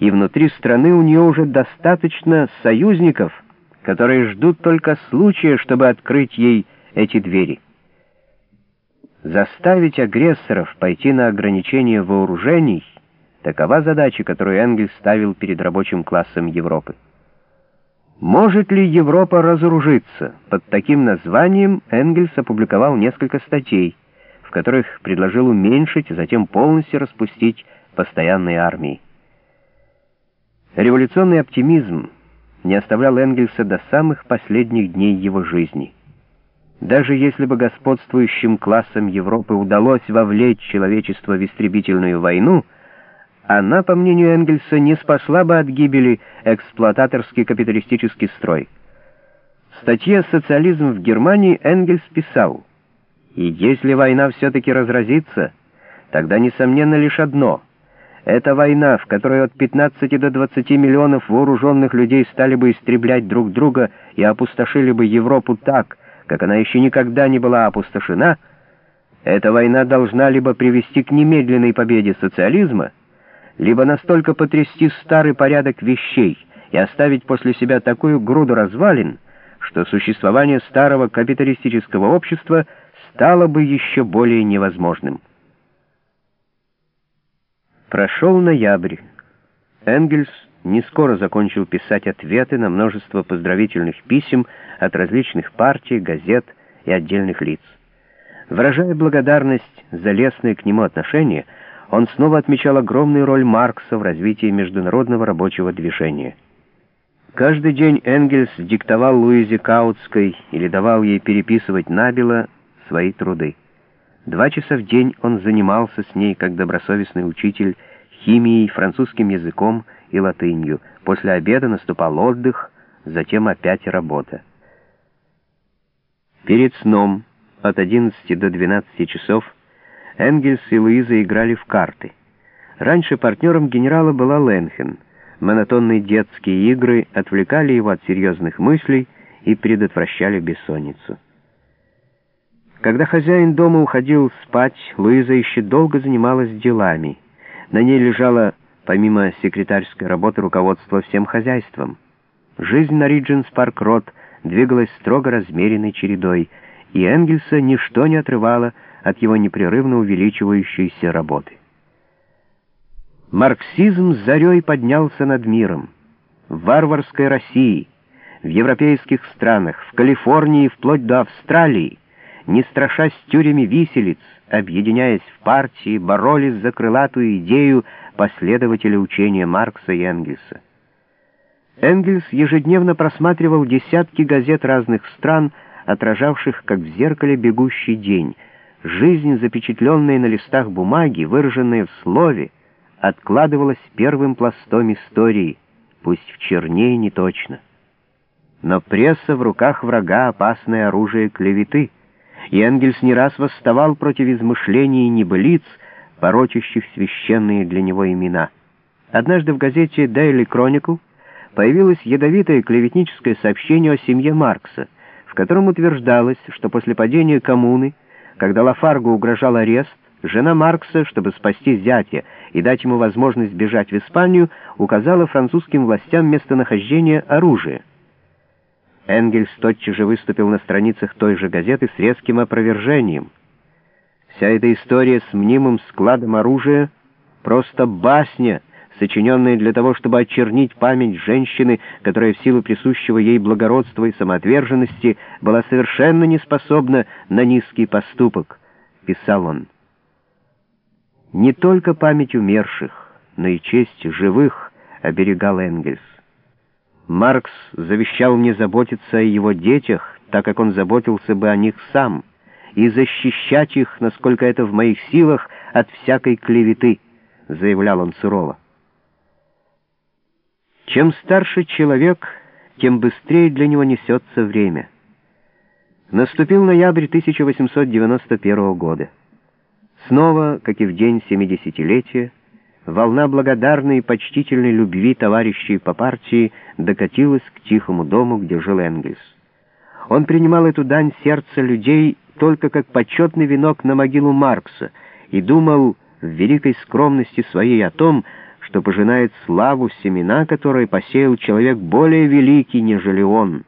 и внутри страны у нее уже достаточно союзников, которые ждут только случая, чтобы открыть ей эти двери. Заставить агрессоров пойти на ограничение вооружений — такова задача, которую Энгельс ставил перед рабочим классом Европы. Может ли Европа разоружиться? Под таким названием Энгельс опубликовал несколько статей, в которых предложил уменьшить, а затем полностью распустить постоянные армии. Революционный оптимизм не оставлял Энгельса до самых последних дней его жизни. Даже если бы господствующим классам Европы удалось вовлечь человечество в истребительную войну, она, по мнению Энгельса, не спасла бы от гибели эксплуататорский капиталистический строй. В статье «Социализм в Германии» Энгельс писал, «И если война все-таки разразится, тогда, несомненно, лишь одно — это война, в которой от 15 до 20 миллионов вооруженных людей стали бы истреблять друг друга и опустошили бы Европу так, как она еще никогда не была опустошена, эта война должна либо привести к немедленной победе социализма, либо настолько потрясти старый порядок вещей и оставить после себя такую груду развалин, что существование старого капиталистического общества стало бы еще более невозможным. Прошел ноябрь. Энгельс не скоро закончил писать ответы на множество поздравительных писем от различных партий, газет и отдельных лиц. Выражая благодарность за лестные к нему отношения, он снова отмечал огромную роль Маркса в развитии международного рабочего движения. Каждый день Энгельс диктовал Луизе Каутской или давал ей переписывать набело свои труды. Два часа в день он занимался с ней как добросовестный учитель химией, французским языком и латынью. После обеда наступал отдых, затем опять работа. Перед сном от 11 до 12 часов Энгельс и Луиза играли в карты. Раньше партнером генерала была Ленхен. Монотонные детские игры отвлекали его от серьезных мыслей и предотвращали бессонницу. Когда хозяин дома уходил спать, Луиза еще долго занималась делами. На ней лежало, помимо секретарской работы, руководство всем хозяйством. Жизнь на Риджентс-Парк-Роуд двигалась строго размеренной чередой, и Энгельса ничто не отрывало от его непрерывно увеличивающейся работы. Марксизм с зарей поднялся над миром. В варварской России, в европейских странах, в Калифорнии вплоть до Австралии — не страшась тюрями виселиц, объединяясь в партии, боролись за крылатую идею последователя учения Маркса и Энгельса. Энгельс ежедневно просматривал десятки газет разных стран, отражавших, как в зеркале, бегущий день. Жизнь, запечатленная на листах бумаги, выраженная в слове, откладывалась первым пластом истории, пусть в черне не точно. Но пресса в руках врага — опасное оружие клеветы — и Энгельс не раз восставал против измышлений и небылиц, порочащих священные для него имена. Однажды в газете Daily Chronicle появилось ядовитое клеветническое сообщение о семье Маркса, в котором утверждалось, что после падения коммуны, когда Лафаргу угрожал арест, жена Маркса, чтобы спасти зятя и дать ему возможность бежать в Испанию, указала французским властям местонахождение оружия. Энгельс тотчас же выступил на страницах той же газеты с резким опровержением. Вся эта история с мнимым складом оружия — просто басня, сочиненная для того, чтобы очернить память женщины, которая в силу присущего ей благородства и самоотверженности была совершенно не способна на низкий поступок, — писал он. Не только память умерших, но и честь живых оберегал Энгельс. Маркс завещал мне заботиться о его детях, так как он заботился бы о них сам, и защищать их, насколько это в моих силах, от всякой клеветы, заявлял он сурово. Чем старше человек, тем быстрее для него несется время. Наступил ноябрь 1891 года. Снова, как и в день семидесятилетия, волна благодарной и почтительной любви товарищей по партии докатилась к тихому дому, где жил Энгельс. Он принимал эту дань сердца людей только как почетный венок на могилу Маркса и думал в великой скромности своей о том, что пожинает славу семена, которые посеял человек более великий, нежели он —